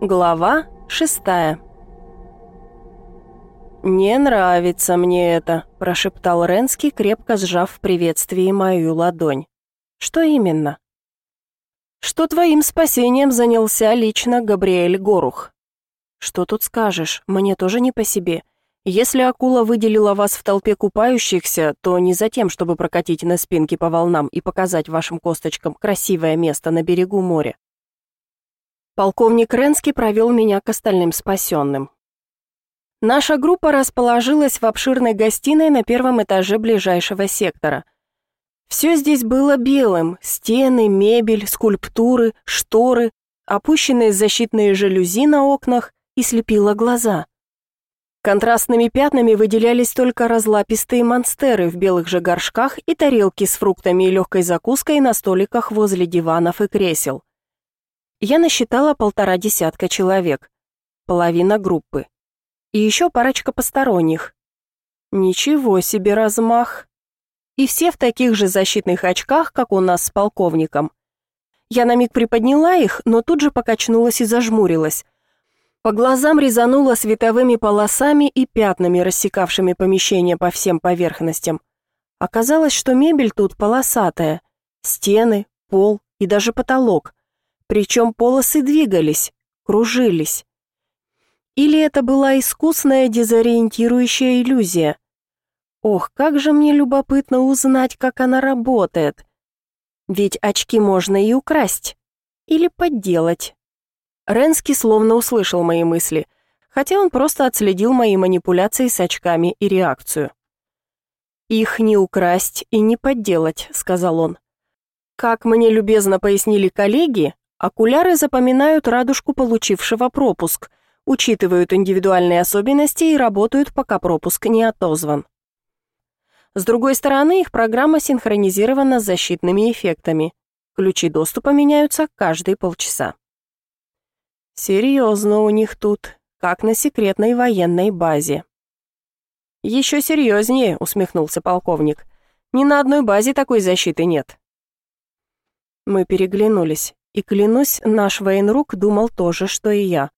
Глава 6 «Не нравится мне это», – прошептал Ренский, крепко сжав в приветствии мою ладонь. «Что именно?» «Что твоим спасением занялся лично Габриэль Горух?» «Что тут скажешь? Мне тоже не по себе. Если акула выделила вас в толпе купающихся, то не за тем, чтобы прокатить на спинке по волнам и показать вашим косточкам красивое место на берегу моря. Полковник Ренский провел меня к остальным спасенным. Наша группа расположилась в обширной гостиной на первом этаже ближайшего сектора. Все здесь было белым – стены, мебель, скульптуры, шторы, опущенные защитные жалюзи на окнах и слепило глаза. Контрастными пятнами выделялись только разлапистые монстеры в белых же горшках и тарелки с фруктами и легкой закуской на столиках возле диванов и кресел. Я насчитала полтора десятка человек, половина группы. И еще парочка посторонних. Ничего себе размах. И все в таких же защитных очках, как у нас с полковником. Я на миг приподняла их, но тут же покачнулась и зажмурилась. По глазам резануло световыми полосами и пятнами, рассекавшими помещение по всем поверхностям. Оказалось, что мебель тут полосатая. Стены, пол и даже потолок. Причем полосы двигались, кружились. Или это была искусная дезориентирующая иллюзия? Ох, как же мне любопытно узнать, как она работает. Ведь очки можно и украсть. Или подделать. Ренский словно услышал мои мысли, хотя он просто отследил мои манипуляции с очками и реакцию. «Их не украсть и не подделать», — сказал он. Как мне любезно пояснили коллеги, Окуляры запоминают радужку получившего пропуск, учитывают индивидуальные особенности и работают, пока пропуск не отозван. С другой стороны, их программа синхронизирована с защитными эффектами. Ключи доступа меняются каждые полчаса. Серьезно у них тут, как на секретной военной базе. «Еще серьезнее», — усмехнулся полковник. «Ни на одной базе такой защиты нет». Мы переглянулись и, клянусь, наш военрук думал тоже, что и я.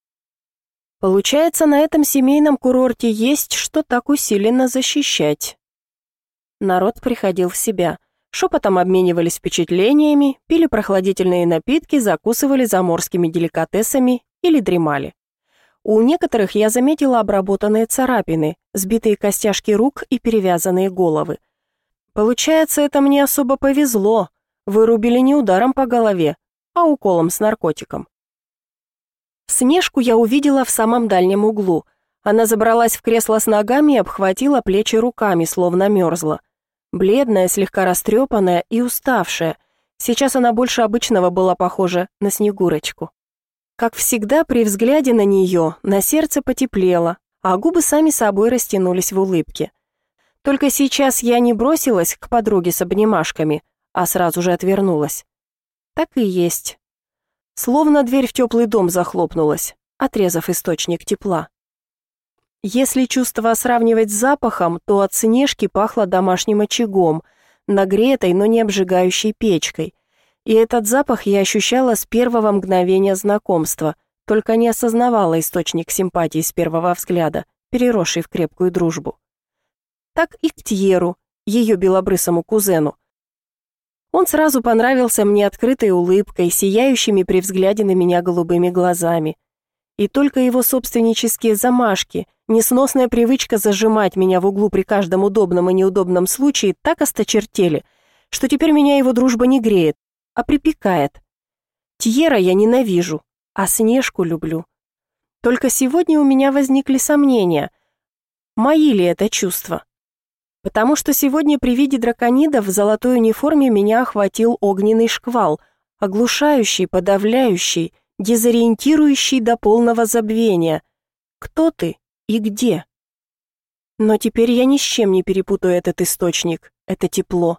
Получается, на этом семейном курорте есть что так усиленно защищать. Народ приходил в себя. Шепотом обменивались впечатлениями, пили прохладительные напитки, закусывали заморскими деликатесами или дремали. У некоторых я заметила обработанные царапины, сбитые костяшки рук и перевязанные головы. Получается, это мне особо повезло. Вырубили не ударом по голове, а уколом с наркотиком. Снежку я увидела в самом дальнем углу. Она забралась в кресло с ногами и обхватила плечи руками, словно мерзла. Бледная, слегка растрепанная и уставшая. Сейчас она больше обычного была похожа на Снегурочку. Как всегда, при взгляде на нее на сердце потеплело, а губы сами собой растянулись в улыбке. Только сейчас я не бросилась к подруге с обнимашками, а сразу же отвернулась. Так и есть. Словно дверь в теплый дом захлопнулась, отрезав источник тепла. Если чувство сравнивать с запахом, то от снежки пахло домашним очагом, нагретой, но не обжигающей печкой. И этот запах я ощущала с первого мгновения знакомства, только не осознавала источник симпатии с первого взгляда, переросший в крепкую дружбу. Так и к Тьеру, ее белобрысому кузену, он сразу понравился мне открытой улыбкой, сияющими при взгляде на меня голубыми глазами. И только его собственнические замашки, несносная привычка зажимать меня в углу при каждом удобном и неудобном случае так осточертели, что теперь меня его дружба не греет, а припекает. Тьера я ненавижу, а Снежку люблю. Только сегодня у меня возникли сомнения. Мои ли это чувства? потому что сегодня при виде драконида в золотой униформе меня охватил огненный шквал, оглушающий, подавляющий, дезориентирующий до полного забвения. Кто ты и где? Но теперь я ни с чем не перепутаю этот источник, это тепло.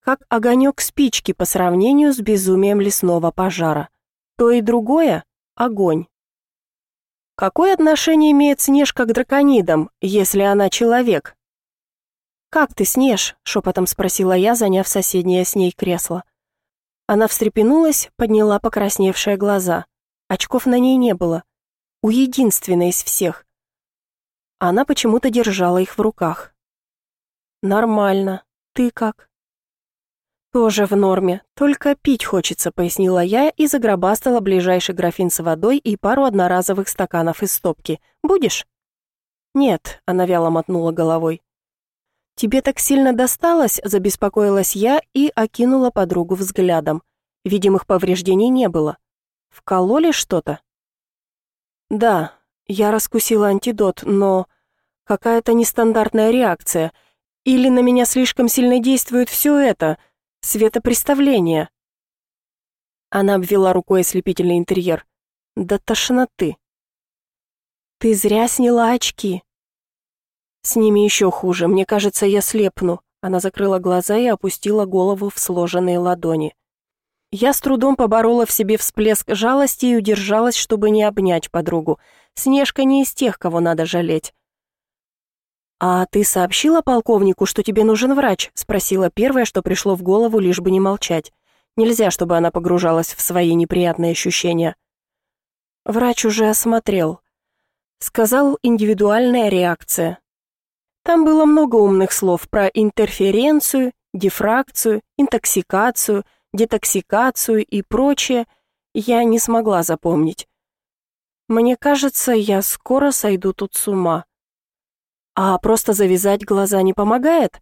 Как огонек спички по сравнению с безумием лесного пожара. То и другое — огонь. Какое отношение имеет Снежка к драконидам, если она человек? «Как ты, Снеж?» — шепотом спросила я, заняв соседнее с ней кресло. Она встрепенулась, подняла покрасневшие глаза. Очков на ней не было. У единственной из всех. Она почему-то держала их в руках. «Нормально. Ты как?» «Тоже в норме. Только пить хочется», — пояснила я и загробастала ближайший графин с водой и пару одноразовых стаканов из стопки. «Будешь?» «Нет», — она вяло мотнула головой. «Тебе так сильно досталось?» – забеспокоилась я и окинула подругу взглядом. Видимых повреждений не было. «Вкололи что-то?» «Да, я раскусила антидот, но какая-то нестандартная реакция. Или на меня слишком сильно действует все это, светопреставление». Она обвела рукой ослепительный интерьер. «Да тошноты!» «Ты зря сняла очки. С ними еще хуже, мне кажется, я слепну». Она закрыла глаза и опустила голову в сложенные ладони. Я с трудом поборола в себе всплеск жалости и удержалась, чтобы не обнять подругу. Снежка не из тех, кого надо жалеть. «А ты сообщила полковнику, что тебе нужен врач?» — спросила первое, что пришло в голову, лишь бы не молчать. Нельзя, чтобы она погружалась в свои неприятные ощущения. Врач уже осмотрел. Сказал индивидуальная реакция. Там было много умных слов про интерференцию, дифракцию, интоксикацию, детоксикацию и прочее. Я не смогла запомнить. Мне кажется, я скоро сойду тут с ума. А просто завязать глаза не помогает?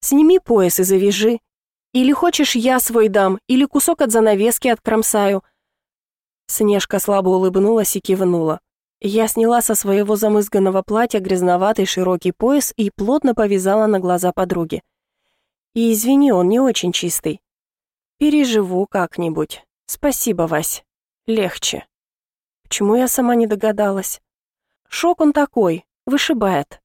Сними пояс и завяжи. Или хочешь, я свой дам, или кусок от занавески откромсаю. Снежка слабо улыбнулась и кивнула. Я сняла со своего замызганного платья грязноватый широкий пояс и плотно повязала на глаза подруги. И извини, он не очень чистый. Переживу как-нибудь. Спасибо, Вась. Легче. Почему я сама не догадалась? Шок он такой, вышибает.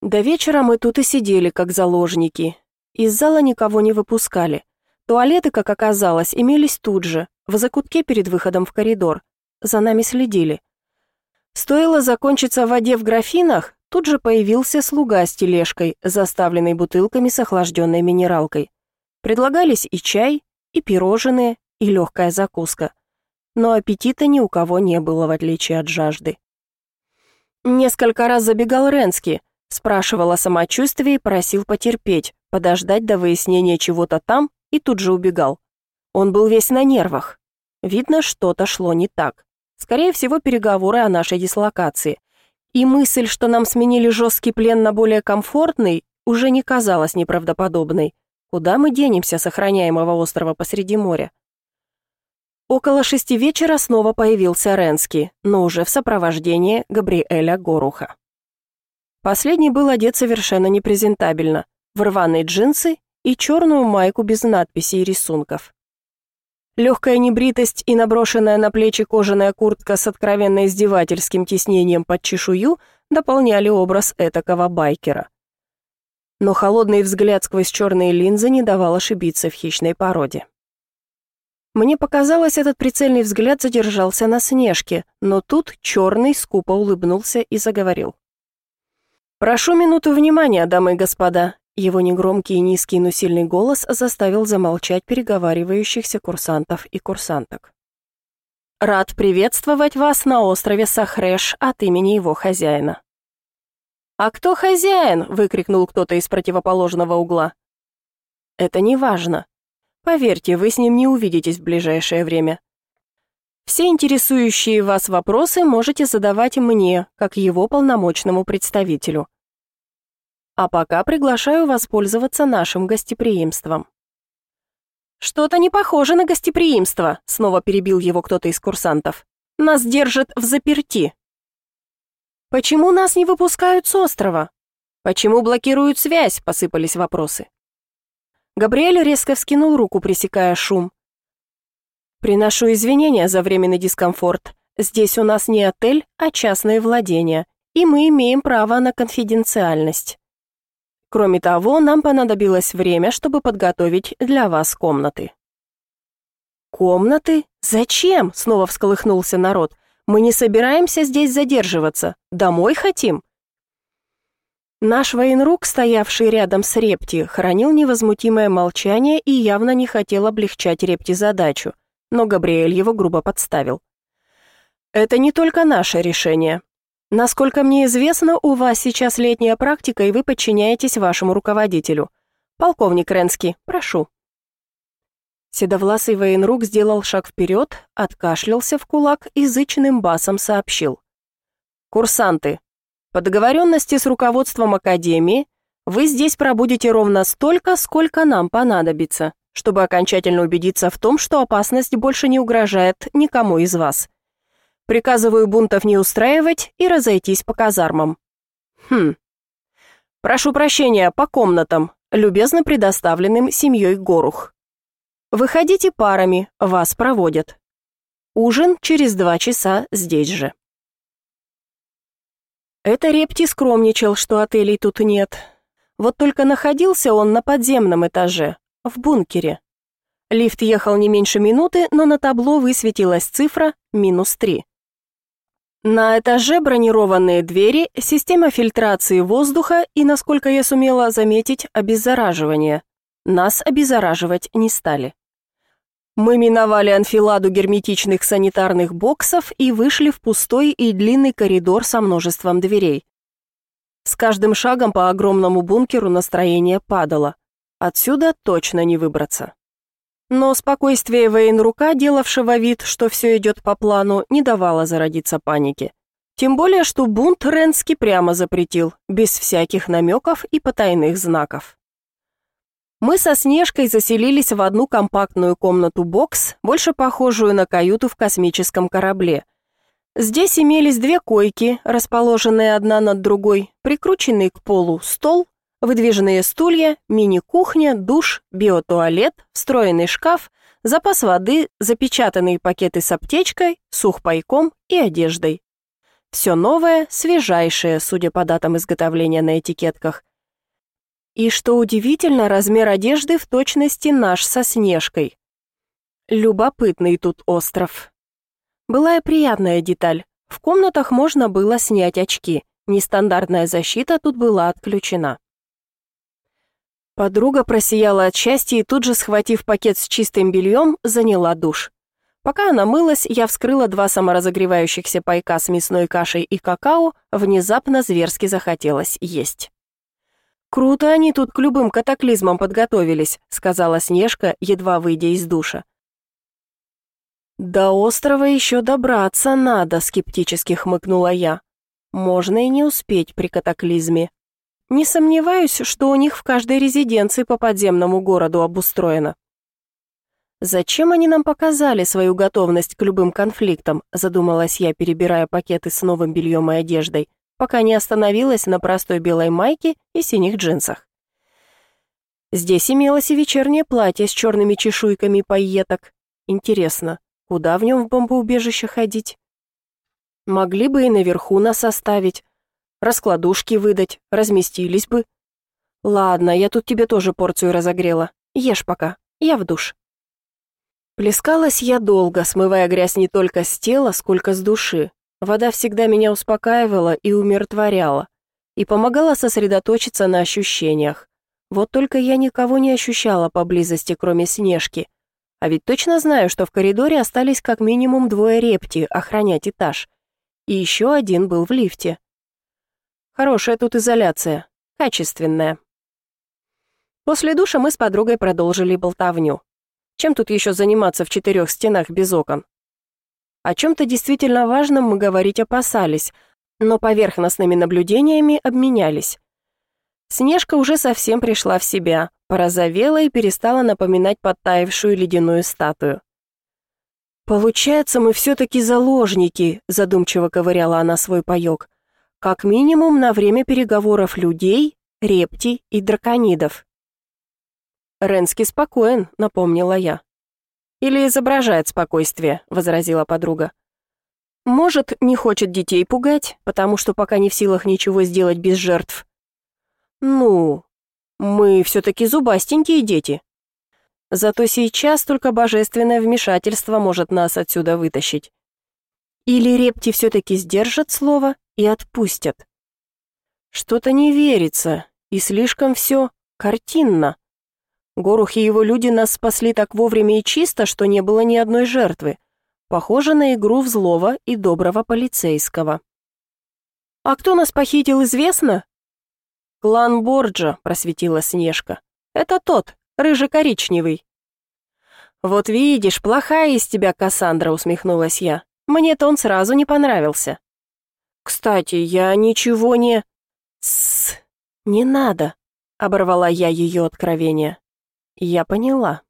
До вечера мы тут и сидели, как заложники. Из зала никого не выпускали. Туалеты, как оказалось, имелись тут же, в закутке перед выходом в коридор за нами следили. Стоило закончиться воде в графинах, тут же появился слуга с тележкой, заставленной бутылками с охлажденной минералкой. Предлагались и чай, и пирожные, и легкая закуска. Но аппетита ни у кого не было, в отличие от жажды. Несколько раз забегал Ренский, спрашивал о самочувствии и просил потерпеть, подождать до выяснения чего-то там и тут же убегал. Он был весь на нервах. Видно, что-то шло не так. Скорее всего, переговоры о нашей дислокации. И мысль, что нам сменили жесткий плен на более комфортный, уже не казалась неправдоподобной. Куда мы денемся с охраняемого острова посреди моря? Около шести вечера снова появился Ренский, но уже в сопровождении Габриэля Горуха. Последний был одет совершенно непрезентабельно, в рваные джинсы и черную майку без надписей и рисунков. Легкая небритость и наброшенная на плечи кожаная куртка с откровенно издевательским тиснением под чешую дополняли образ этакого байкера. Но холодный взгляд сквозь черные линзы не давал ошибиться в хищной породе. Мне показалось, этот прицельный взгляд задержался на Снежке, но тут черный скупо улыбнулся и заговорил. «Прошу минуту внимания, дамы и господа. Его негромкий и низкий, но сильный голос заставил замолчать переговаривающихся курсантов и курсанток. «Рад приветствовать вас на острове Сахреш от имени его хозяина». «А кто хозяин?» — выкрикнул кто-то из противоположного угла. «Это не важно. Поверьте, вы с ним не увидитесь в ближайшее время. Все интересующие вас вопросы можете задавать мне, как его полномочному представителю» а пока приглашаю воспользоваться нашим гостеприимством». «Что-то не похоже на гостеприимство», — снова перебил его кто-то из курсантов. «Нас держат в заперти». «Почему нас не выпускают с острова?» «Почему блокируют связь?» — посыпались вопросы. Габриэль резко вскинул руку, пресекая шум. «Приношу извинения за временный дискомфорт. Здесь у нас не отель, а частное владение, и мы имеем право на конфиденциальность». Кроме того, нам понадобилось время, чтобы подготовить для вас комнаты». «Комнаты? Зачем?» — снова всколыхнулся народ. «Мы не собираемся здесь задерживаться. Домой хотим». Наш военрук, стоявший рядом с Репти, хранил невозмутимое молчание и явно не хотел облегчать Репти задачу, но Габриэль его грубо подставил. «Это не только наше решение. Насколько мне известно, у вас сейчас летняя практика, и вы подчиняетесь вашему руководителю. Полковник Ренский, прошу». Седовласый военрук сделал шаг вперед, откашлялся в кулак и зычным басом сообщил. «Курсанты, по договоренности с руководством Академии, вы здесь пробудете ровно столько, сколько нам понадобится, чтобы окончательно убедиться в том, что опасность больше не угрожает никому из вас. Приказываю бунтов не устраивать и разойтись по казармам. Хм. Прошу прощения, по комнатам, любезно предоставленным семьей Горух. Выходите парами, вас проводят. Ужин через два часа здесь же. Это Репти скромничал, что отелей тут нет. Вот только находился он на подземном этаже, в бункере. Лифт ехал не меньше минуты, но на табло высветилась цифра «минус три». На этаже бронированные двери, система фильтрации воздуха и, насколько я сумела заметить, обеззараживание. Нас обеззараживать не стали. Мы миновали анфиладу герметичных санитарных боксов и вышли в пустой и длинный коридор со множеством дверей. С каждым шагом по огромному бункеру настроение падало. Отсюда точно не выбраться. Но спокойствие военрука, делавшего вид, что все идет по плану, не давало зародиться панике. Тем более, что бунт Ренский прямо запретил, без всяких намеков и потайных знаков. Мы со Снежкой заселились в одну компактную комнату-бокс, больше похожую на каюту в космическом корабле. Здесь имелись две койки, расположенные одна над другой, прикрученный к полу стол выдвижные стулья, мини-кухня, душ, биотуалет, встроенный шкаф, запас воды, запечатанные пакеты с аптечкой, сухпайком и одеждой. Все новое, свежайшее, судя по датам изготовления на этикетках. И что удивительно, размер одежды в точности наш со Снежкой. Любопытный тут остров. Была и приятная деталь. В комнатах можно было снять очки. Нестандартная защита тут была отключена. Подруга просияла от счастья и тут же, схватив пакет с чистым бельем, заняла душ. Пока она мылась, я вскрыла два саморазогревающихся пайка с мясной кашей и какао, внезапно зверски захотелось есть. «Круто они тут к любым катаклизмам подготовились», сказала Снежка, едва выйдя из душа. «До острова еще добраться надо», скептически хмыкнула я. «Можно и не успеть при катаклизме». Не сомневаюсь, что у них в каждой резиденции по подземному городу обустроено. «Зачем они нам показали свою готовность к любым конфликтам?» задумалась я, перебирая пакеты с новым бельем и одеждой, пока не остановилась на простой белой майке и синих джинсах. Здесь имелось и вечернее платье с черными чешуйками и пайеток. Интересно, куда в нем в бомбоубежище ходить? Могли бы и наверху нас оставить, раскладушки выдать, разместились бы. Ладно, я тут тебе тоже порцию разогрела. Ешь пока, я в душ. Плескалась я долго, смывая грязь не только с тела, сколько с души. Вода всегда меня успокаивала и умиротворяла, и помогала сосредоточиться на ощущениях. Вот только я никого не ощущала поблизости, кроме Снежки. А ведь точно знаю, что в коридоре остались как минимум двое репти охранять этаж. И еще один был в лифте. Хорошая тут изоляция. Качественная. После душа мы с подругой продолжили болтовню. Чем тут еще заниматься в четырех стенах без окон? О чем-то действительно важном мы говорить опасались, но поверхностными наблюдениями обменялись. Снежка уже совсем пришла в себя, порозовела и перестала напоминать подтаявшую ледяную статую. «Получается, мы все-таки заложники», — задумчиво ковыряла она свой паек как минимум на время переговоров людей, репти и драконидов. «Ренский спокоен», — напомнила я. «Или изображает спокойствие», — возразила подруга. «Может, не хочет детей пугать, потому что пока не в силах ничего сделать без жертв». «Ну, мы все-таки зубастенькие дети». «Зато сейчас только божественное вмешательство может нас отсюда вытащить». «Или репти все-таки сдержат слово, и отпустят. Что-то не верится, и слишком все картинно. Горух и его люди нас спасли так вовремя и чисто, что не было ни одной жертвы. Похоже на игру в злого и доброго полицейского. «А кто нас похитил, известно?» «Клан Борджа», — просветила Снежка. «Это тот, рыжий-коричневый». «Вот видишь, плохая из тебя Кассандра», — усмехнулась я. «Мне-то он сразу не понравился». «Кстати, я ничего не...» «Тссс, не надо», — оборвала я ее откровение. «Я поняла».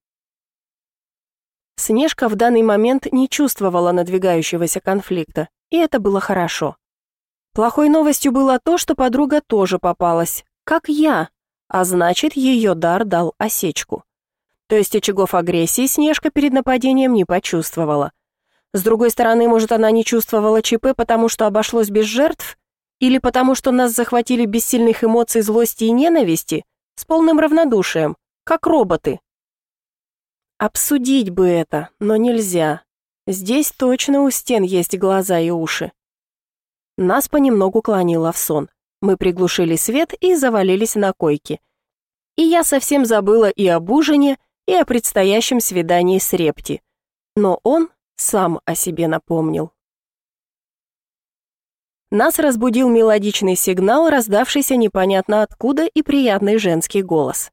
Снежка в данный момент не чувствовала надвигающегося конфликта, и это было хорошо. Плохой новостью было то, что подруга тоже попалась, как я, а значит, ее дар дал осечку. То есть очагов агрессии Снежка перед нападением не почувствовала. С другой стороны, может, она не чувствовала ЧП, потому что обошлось без жертв? Или потому что нас захватили без сильных эмоций злости и ненависти? С полным равнодушием, как роботы? Обсудить бы это, но нельзя. Здесь точно у стен есть глаза и уши. Нас понемногу клонило в сон. Мы приглушили свет и завалились на койке. И я совсем забыла и об ужине, и о предстоящем свидании с Репти. Но он сам о себе напомнил. Нас разбудил мелодичный сигнал, раздавшийся непонятно откуда, и приятный женский голос.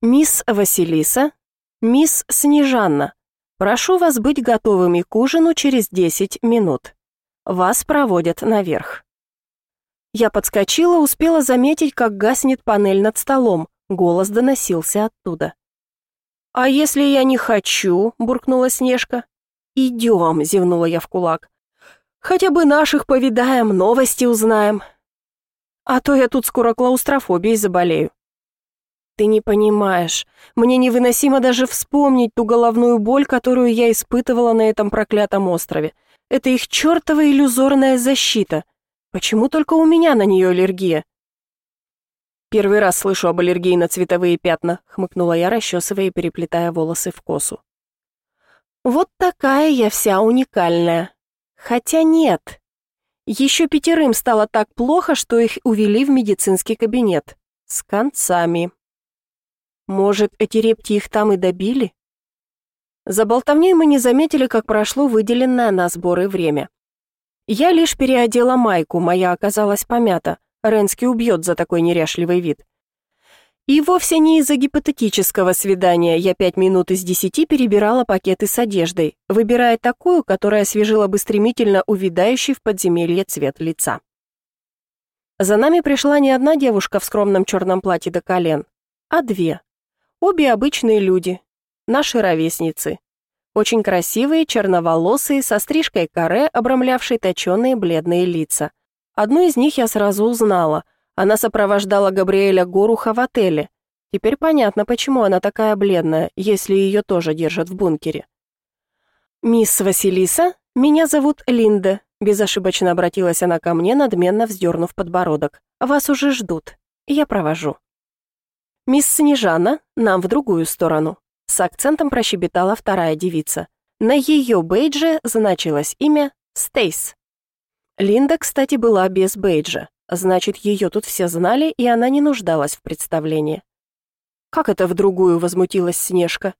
«Мисс Василиса, мисс Снежанна, прошу вас быть готовыми к ужину через 10 минут. Вас проводят наверх». Я подскочила, успела заметить, как гаснет панель над столом. Голос доносился оттуда. «А если я не хочу?» – буркнула Снежка. «Идем», — зевнула я в кулак. «Хотя бы наших повидаем, новости узнаем. А то я тут скоро клаустрофобией заболею». «Ты не понимаешь, мне невыносимо даже вспомнить ту головную боль, которую я испытывала на этом проклятом острове. Это их чертова иллюзорная защита. Почему только у меня на нее аллергия?» «Первый раз слышу об аллергии на цветовые пятна», — хмыкнула я, расчесывая и переплетая волосы в косу. Вот такая я вся уникальная. Хотя нет. Еще пятерым стало так плохо, что их увели в медицинский кабинет. С концами. Может, эти репти их там и добили? За болтовней мы не заметили, как прошло выделенное на сборы время. Я лишь переодела майку, моя оказалась помята. Ренский убьет за такой неряшливый вид. И вовсе не из-за гипотетического свидания я пять минут из десяти перебирала пакеты с одеждой, выбирая такую, которая освежила бы стремительно увядающий в подземелье цвет лица. За нами пришла не одна девушка в скромном черном платье до колен, а две. Обе обычные люди, наши ровесницы. Очень красивые, черноволосые, со стрижкой каре, обрамлявшей точеные бледные лица. Одну из них я сразу узнала — она сопровождала Габриэля Горуха в отеле. Теперь понятно, почему она такая бледная, если ее тоже держат в бункере. «Мисс Василиса, меня зовут Линда», — безошибочно обратилась она ко мне, надменно вздернув подбородок. «Вас уже ждут. Я провожу». «Мисс Снежана, нам в другую сторону», — с акцентом прощебетала вторая девица. На ее бейдже значилось имя Стейс. Линда, кстати, была без бейджа. Значит, ее тут все знали, и она не нуждалась в представлении. «Как это в другую?» — возмутилась Снежка.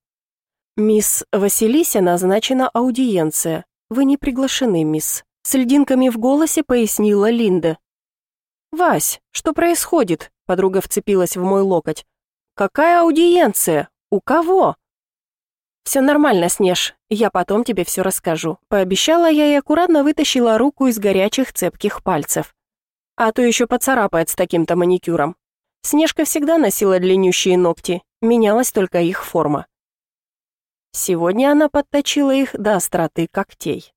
«Мисс Василисе назначена аудиенция. Вы не приглашены, мисс», — с льдинками в голосе пояснила Линда. «Вась, что происходит?» — подруга вцепилась в мой локоть. «Какая аудиенция? У кого?» «Все нормально, Снеж, я потом тебе все расскажу», — пообещала я и аккуратно вытащила руку из горячих цепких пальцев а то еще поцарапает с таким-то маникюром. Снежка всегда носила длиннющие ногти, менялась только их форма. Сегодня она подточила их до остроты когтей.